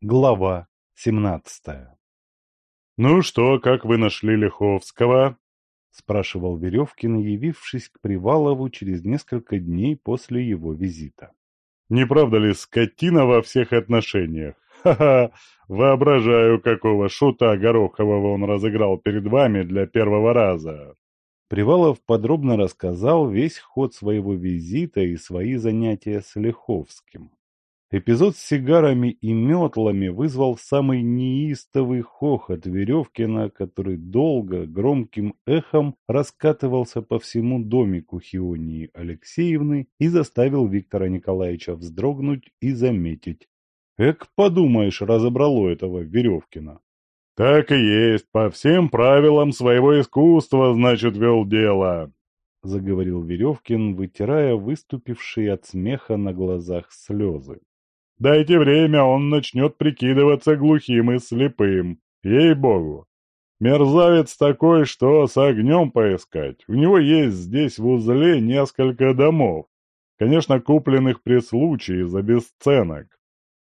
Глава семнадцатая «Ну что, как вы нашли Лиховского?» — спрашивал Веревкин, явившись к Привалову через несколько дней после его визита. «Не правда ли скотина во всех отношениях? Ха-ха! Воображаю, какого шута Горохового он разыграл перед вами для первого раза!» Привалов подробно рассказал весь ход своего визита и свои занятия с Лиховским. Эпизод с сигарами и метлами вызвал самый неистовый хохот Веревкина, который долго, громким эхом раскатывался по всему домику Хионии Алексеевны и заставил Виктора Николаевича вздрогнуть и заметить. Эк, подумаешь, разобрало этого Веревкина. «Так и есть, по всем правилам своего искусства, значит, вел дело», — заговорил Веревкин, вытирая выступившие от смеха на глазах слезы. Дайте время, он начнет прикидываться глухим и слепым. Ей-богу. Мерзавец такой, что с огнем поискать. У него есть здесь в узле несколько домов. Конечно, купленных при случае за бесценок.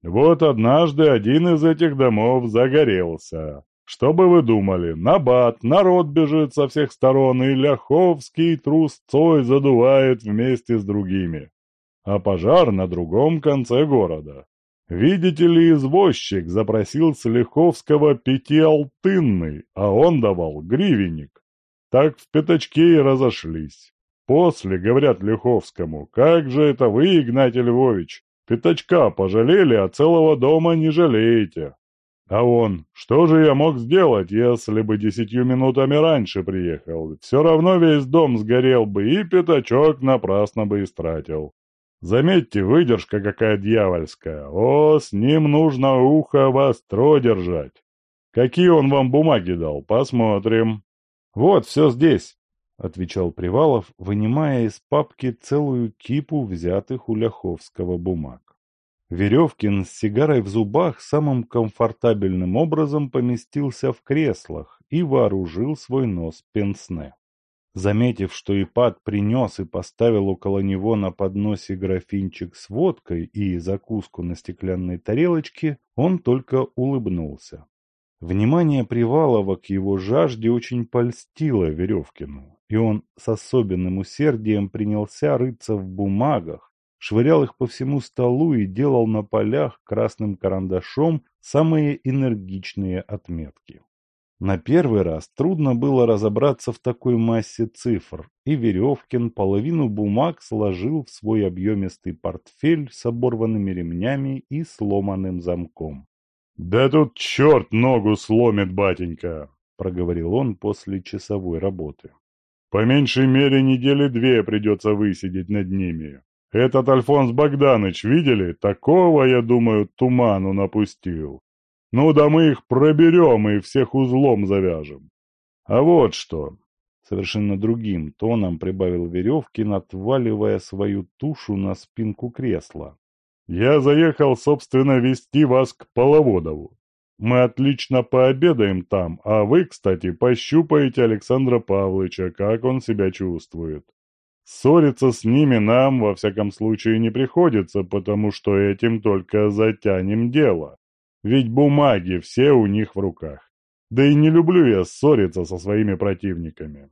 Вот однажды один из этих домов загорелся. Что бы вы думали, набат, народ бежит со всех сторон, и Ляховский трусцой задувает вместе с другими а пожар на другом конце города. Видите ли, извозчик запросил с Лиховского пятиалтынный, а он давал гривенник. Так в пятачке и разошлись. После говорят Лиховскому, как же это вы, Игнатий Львович, пятачка пожалели, а целого дома не жалеете. А он, что же я мог сделать, если бы десятью минутами раньше приехал? Все равно весь дом сгорел бы, и пятачок напрасно бы истратил. Заметьте, выдержка какая дьявольская. О, с ним нужно ухо востро держать. Какие он вам бумаги дал? Посмотрим. Вот, все здесь, — отвечал Привалов, вынимая из папки целую кипу взятых у Ляховского бумаг. Веревкин с сигарой в зубах самым комфортабельным образом поместился в креслах и вооружил свой нос пенсне. Заметив, что Ипат принес и поставил около него на подносе графинчик с водкой и закуску на стеклянной тарелочке, он только улыбнулся. Внимание Привалова к его жажде очень польстило Веревкину, и он с особенным усердием принялся рыться в бумагах, швырял их по всему столу и делал на полях красным карандашом самые энергичные отметки. На первый раз трудно было разобраться в такой массе цифр, и Веревкин половину бумаг сложил в свой объемистый портфель с оборванными ремнями и сломанным замком. «Да тут черт ногу сломит, батенька!» — проговорил он после часовой работы. «По меньшей мере недели две придется высидеть над ними. Этот Альфонс Богданович, видели? Такого, я думаю, туману напустил. Ну да мы их проберем и всех узлом завяжем. А вот что, совершенно другим тоном прибавил Веревкин, отваливая свою тушу на спинку кресла. Я заехал, собственно, вести вас к Половодову. Мы отлично пообедаем там, а вы, кстати, пощупаете Александра Павловича, как он себя чувствует. Ссориться с ними нам, во всяком случае, не приходится, потому что этим только затянем дело. Ведь бумаги все у них в руках. Да и не люблю я ссориться со своими противниками.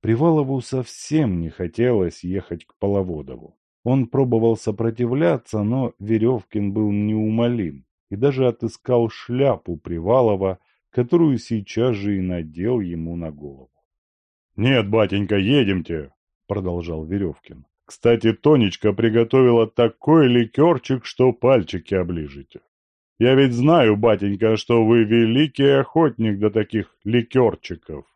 Привалову совсем не хотелось ехать к Половодову. Он пробовал сопротивляться, но Веревкин был неумолим и даже отыскал шляпу Привалова, которую сейчас же и надел ему на голову. «Нет, батенька, едемте!» — продолжал Веревкин. «Кстати, Тонечка приготовила такой ликерчик, что пальчики оближете. Я ведь знаю, батенька, что вы великий охотник до таких ликерчиков.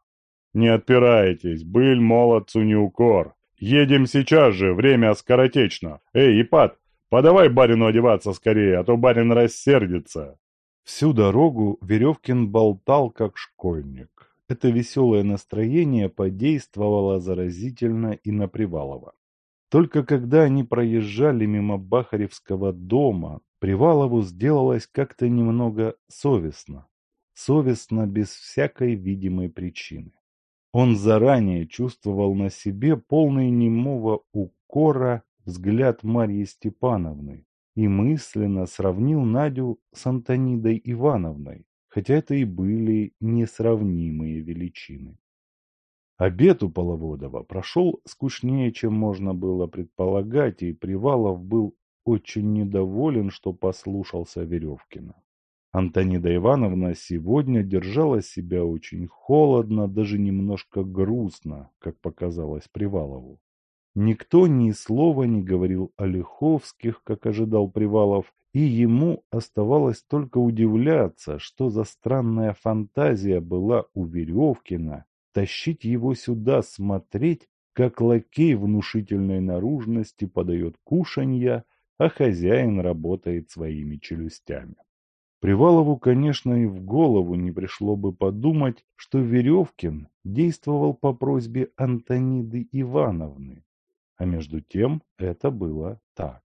Не отпирайтесь, быль молодцу не укор. Едем сейчас же, время скоротечно. Эй, Ипат, подавай барину одеваться скорее, а то барин рассердится. Всю дорогу Веревкин болтал, как школьник. Это веселое настроение подействовало заразительно и на Привалова. Только когда они проезжали мимо Бахаревского дома, Привалову сделалось как-то немного совестно. Совестно без всякой видимой причины. Он заранее чувствовал на себе полный немого укора взгляд Марьи Степановны, и мысленно сравнил Надю с Антонидой Ивановной, хотя это и были несравнимые величины. Обед у Половодова прошел скучнее, чем можно было предполагать, и Привалов был очень недоволен, что послушался Веревкина. Антонида Ивановна сегодня держала себя очень холодно, даже немножко грустно, как показалось Привалову. Никто ни слова не говорил о Лиховских, как ожидал Привалов, и ему оставалось только удивляться, что за странная фантазия была у Веревкина тащить его сюда смотреть, как лакей внушительной наружности подает кушанья, а хозяин работает своими челюстями. Привалову, конечно, и в голову не пришло бы подумать, что Веревкин действовал по просьбе Антониды Ивановны, а между тем это было так.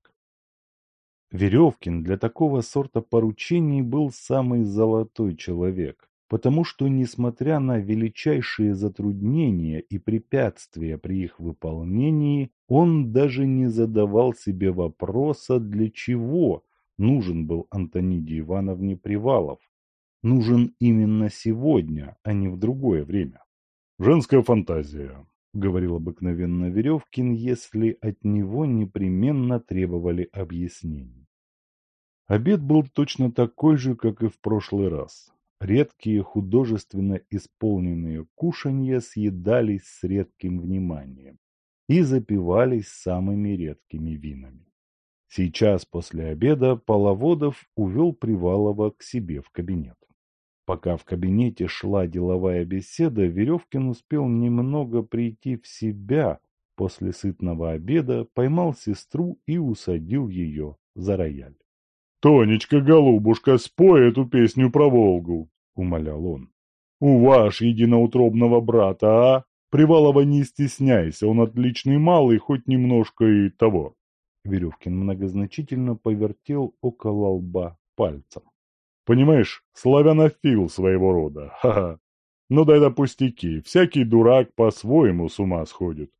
Веревкин для такого сорта поручений был самый золотой человек, потому что, несмотря на величайшие затруднения и препятствия при их выполнении, он даже не задавал себе вопроса, для чего нужен был Антониде Ивановне Привалов. Нужен именно сегодня, а не в другое время. «Женская фантазия», — говорил обыкновенно Веревкин, если от него непременно требовали объяснений. Обед был точно такой же, как и в прошлый раз. Редкие художественно исполненные кушанья съедались с редким вниманием и запивались самыми редкими винами. Сейчас после обеда Половодов увел Привалова к себе в кабинет. Пока в кабинете шла деловая беседа, Веревкин успел немного прийти в себя после сытного обеда, поймал сестру и усадил ее за рояль. «Тонечка, голубушка, спой эту песню про Волгу!» — умолял он. «У ваш единоутробного брата, а? Привалова не стесняйся, он отличный малый, хоть немножко и того». Веревкин многозначительно повертел около лба пальцем. «Понимаешь, славянофил своего рода, ха-ха. Ну да это пустяки, всякий дурак по-своему с ума сходит».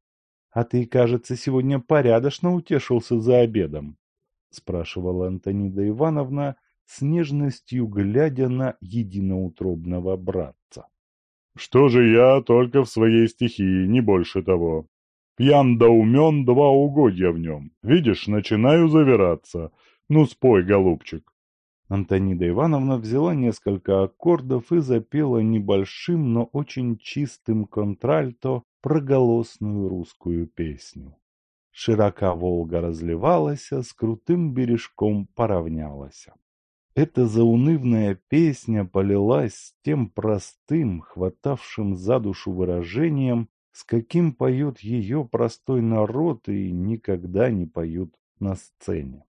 «А ты, кажется, сегодня порядочно утешился за обедом», — спрашивала Антонида Ивановна, с нежностью глядя на единоутробного братца. «Что же я только в своей стихии, не больше того. Пьян да умен, два угодья в нем. Видишь, начинаю завираться. Ну, спой, голубчик. Антонида Ивановна взяла несколько аккордов и запела небольшим, но очень чистым контральто проголосную русскую песню. Широка Волга разливалась, с крутым бережком поравнялась. Эта заунывная песня полилась с тем простым, хватавшим за душу выражением, с каким поет ее простой народ и никогда не поют на сцене.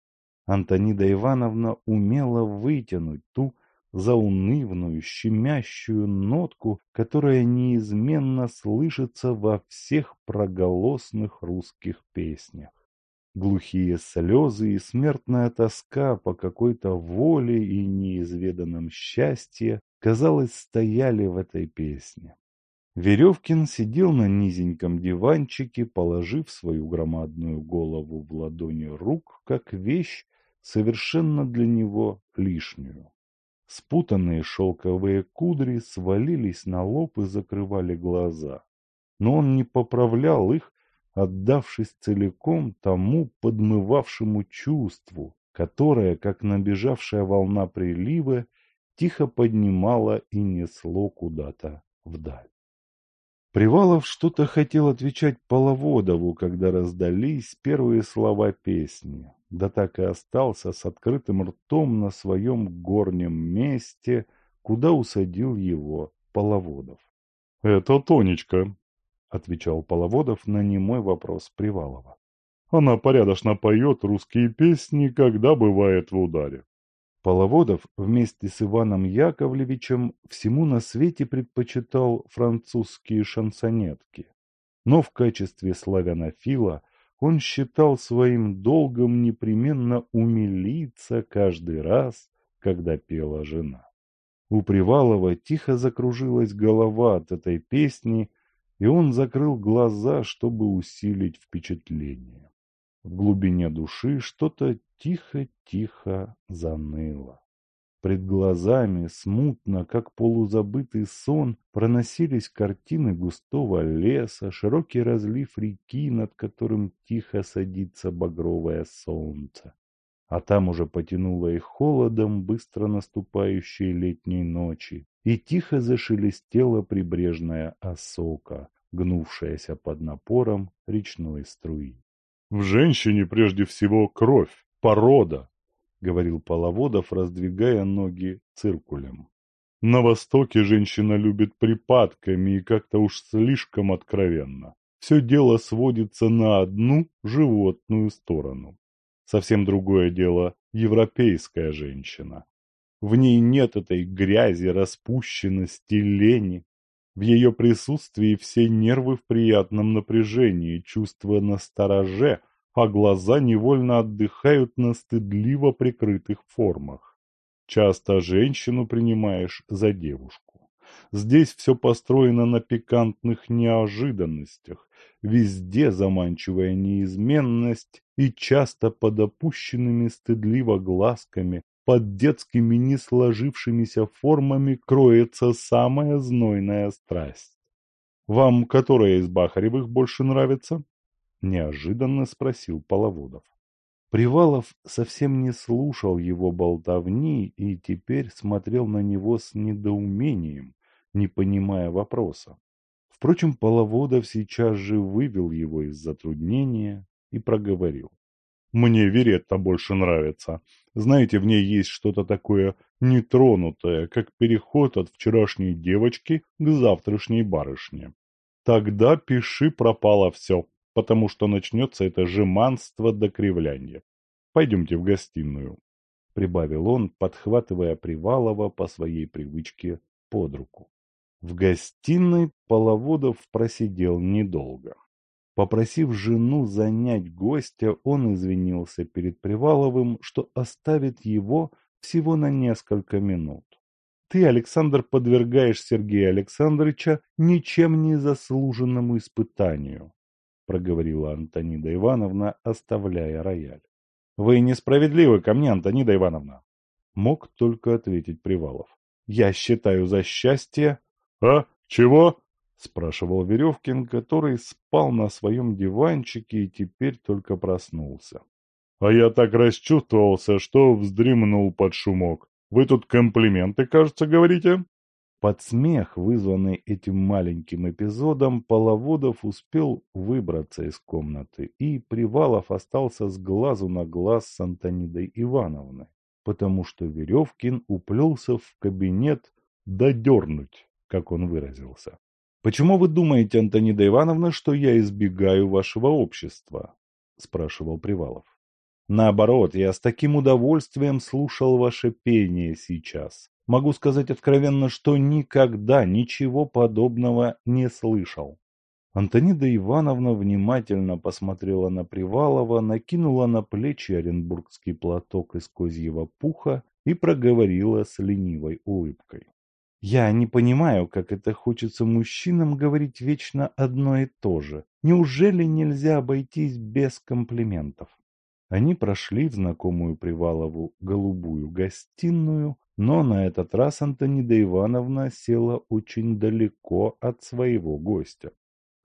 Антонида Ивановна умела вытянуть ту заунывную, щемящую нотку, которая неизменно слышится во всех проголосных русских песнях. Глухие слезы и смертная тоска по какой-то воле и неизведанном счастье, казалось, стояли в этой песне. Веревкин сидел на низеньком диванчике, положив свою громадную голову в ладони рук, как вещь, совершенно для него лишнюю. Спутанные шелковые кудри свалились на лоб и закрывали глаза. Но он не поправлял их, отдавшись целиком тому подмывавшему чувству, которое, как набежавшая волна прилива, тихо поднимало и несло куда-то вдаль. Привалов что-то хотел отвечать Половодову, когда раздались первые слова песни, да так и остался с открытым ртом на своем горнем месте, куда усадил его Половодов. — Это Тонечка, — отвечал Половодов на немой вопрос Привалова. — Она порядочно поет русские песни, когда бывает в ударе. Половодов вместе с Иваном Яковлевичем всему на свете предпочитал французские шансонетки. Но в качестве славянофила он считал своим долгом непременно умилиться каждый раз, когда пела жена. У Привалова тихо закружилась голова от этой песни, и он закрыл глаза, чтобы усилить впечатление. В глубине души что-то тихо-тихо заныло. Пред глазами, смутно, как полузабытый сон, проносились картины густого леса, широкий разлив реки, над которым тихо садится багровое солнце. А там уже потянуло их холодом быстро наступающей летней ночи, и тихо зашелестела прибрежная осока, гнувшаяся под напором речной струи. «В женщине прежде всего кровь, порода, — говорил Половодов, раздвигая ноги циркулем. «На Востоке женщина любит припадками и как-то уж слишком откровенно. Все дело сводится на одну животную сторону. Совсем другое дело – европейская женщина. В ней нет этой грязи, распущенности, лени. В ее присутствии все нервы в приятном напряжении, чувства настороже, а глаза невольно отдыхают на стыдливо прикрытых формах. Часто женщину принимаешь за девушку. Здесь все построено на пикантных неожиданностях, везде заманчивая неизменность и часто под опущенными стыдливо глазками, под детскими не сложившимися формами кроется самая знойная страсть. Вам которая из Бахаревых больше нравится? — неожиданно спросил Половодов. Привалов совсем не слушал его болтовни и теперь смотрел на него с недоумением, не понимая вопроса. Впрочем, Половодов сейчас же вывел его из затруднения и проговорил. «Мне Веретта больше нравится. Знаете, в ней есть что-то такое нетронутое, как переход от вчерашней девочки к завтрашней барышне. Тогда пиши пропало все потому что начнется это жеманство до кривляния. Пойдемте в гостиную, — прибавил он, подхватывая Привалова по своей привычке под руку. В гостиной Половодов просидел недолго. Попросив жену занять гостя, он извинился перед Приваловым, что оставит его всего на несколько минут. Ты, Александр, подвергаешь Сергея Александровича ничем не заслуженному испытанию проговорила Антонида Ивановна, оставляя рояль. «Вы несправедливы ко мне, Антонида Ивановна!» Мог только ответить Привалов. «Я считаю за счастье...» «А? Чего?» — спрашивал Веревкин, который спал на своем диванчике и теперь только проснулся. «А я так расчувствовался, что вздремнул под шумок. Вы тут комплименты, кажется, говорите?» Под смех, вызванный этим маленьким эпизодом, Половодов успел выбраться из комнаты, и Привалов остался с глазу на глаз с Антонидой Ивановной, потому что Веревкин уплелся в кабинет «додернуть», как он выразился. «Почему вы думаете, Антонида Ивановна, что я избегаю вашего общества?» – спрашивал Привалов. «Наоборот, я с таким удовольствием слушал ваше пение сейчас. Могу сказать откровенно, что никогда ничего подобного не слышал. Антонида Ивановна внимательно посмотрела на Привалова, накинула на плечи оренбургский платок из козьего пуха и проговорила с ленивой улыбкой. «Я не понимаю, как это хочется мужчинам говорить вечно одно и то же. Неужели нельзя обойтись без комплиментов?» Они прошли в знакомую Привалову голубую гостиную, но на этот раз Антонида Ивановна села очень далеко от своего гостя.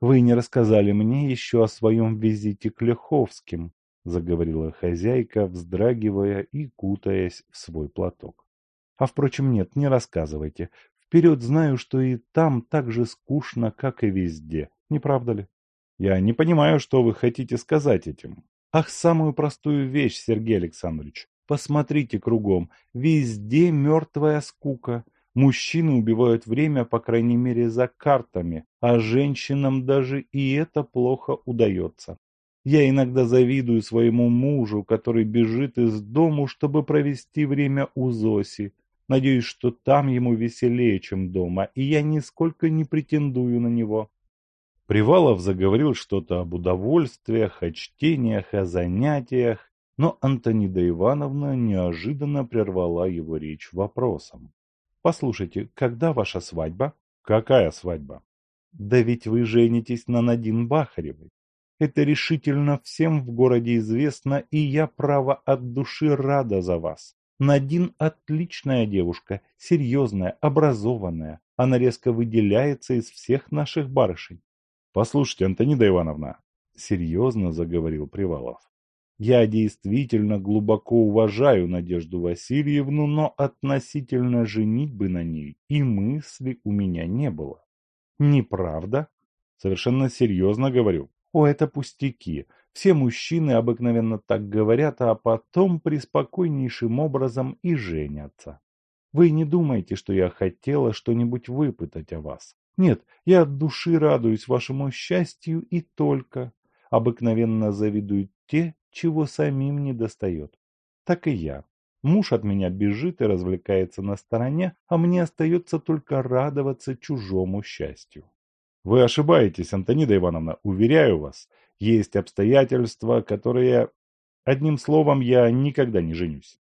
«Вы не рассказали мне еще о своем визите к Леховским», заговорила хозяйка, вздрагивая и кутаясь в свой платок. «А впрочем, нет, не рассказывайте. Вперед знаю, что и там так же скучно, как и везде. Не правда ли? Я не понимаю, что вы хотите сказать этим. Ах, самую простую вещь, Сергей Александрович. Посмотрите кругом, везде мертвая скука. Мужчины убивают время, по крайней мере, за картами, а женщинам даже и это плохо удается. Я иногда завидую своему мужу, который бежит из дому, чтобы провести время у Зоси. Надеюсь, что там ему веселее, чем дома, и я нисколько не претендую на него. Привалов заговорил что-то об удовольствиях, о чтениях, о занятиях, но Антонида Ивановна неожиданно прервала его речь вопросом. «Послушайте, когда ваша свадьба?» «Какая свадьба?» «Да ведь вы женитесь на Надин Бахаревой. Это решительно всем в городе известно, и я, право, от души рада за вас. Надин отличная девушка, серьезная, образованная. Она резко выделяется из всех наших барышень. Послушайте, Антонида Ивановна, серьезно заговорил Привалов. Я действительно глубоко уважаю Надежду Васильевну, но относительно женитьбы на ней и мысли у меня не было. Неправда? Совершенно серьезно говорю. О, это пустяки. Все мужчины обыкновенно так говорят, а потом приспокойнейшим образом и женятся. Вы не думаете, что я хотела что-нибудь выпытать о вас. Нет, я от души радуюсь вашему счастью и только. Обыкновенно завидуют те, чего самим не достает. Так и я. Муж от меня бежит и развлекается на стороне, а мне остается только радоваться чужому счастью. Вы ошибаетесь, Антонида Ивановна, уверяю вас. Есть обстоятельства, которые... Одним словом, я никогда не женюсь.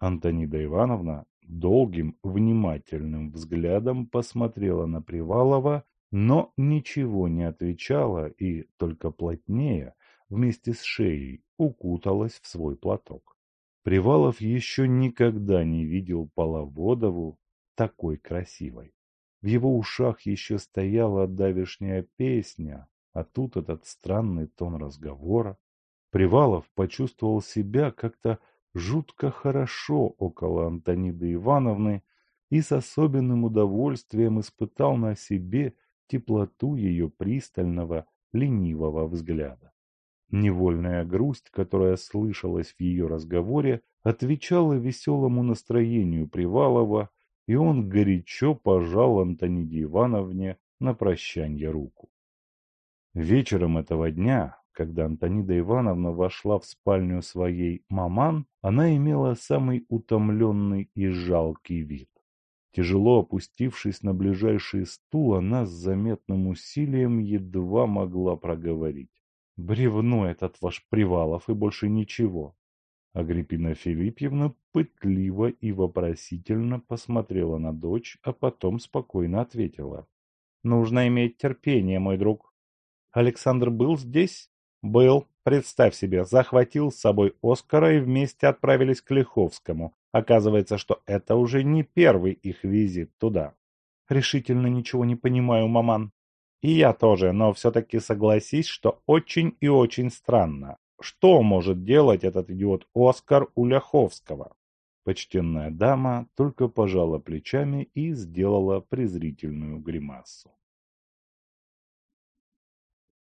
Антонида Ивановна долгим, внимательным взглядом посмотрела на Привалова, но ничего не отвечала и только плотнее, вместе с шеей, укуталась в свой платок. Привалов еще никогда не видел Половодову такой красивой. В его ушах еще стояла давешняя песня, а тут этот странный тон разговора. Привалов почувствовал себя как-то жутко хорошо около Антониды Ивановны и с особенным удовольствием испытал на себе теплоту ее пристального, ленивого взгляда. Невольная грусть, которая слышалась в ее разговоре, отвечала веселому настроению Привалова, и он горячо пожал Антониде Ивановне на прощанье руку. Вечером этого дня, когда Антонида Ивановна вошла в спальню своей маман, она имела самый утомленный и жалкий вид. Тяжело опустившись на ближайший стул, она с заметным усилием едва могла проговорить. «Бревно этот ваш Привалов и больше ничего». Агриппина Филиппьевна пытливо и вопросительно посмотрела на дочь, а потом спокойно ответила. «Нужно иметь терпение, мой друг. Александр был здесь?» «Был. Представь себе, захватил с собой Оскара и вместе отправились к Лиховскому. Оказывается, что это уже не первый их визит туда». «Решительно ничего не понимаю, маман». «И я тоже, но все-таки согласись, что очень и очень странно. Что может делать этот идиот Оскар у Ляховского? Почтенная дама только пожала плечами и сделала презрительную гримасу.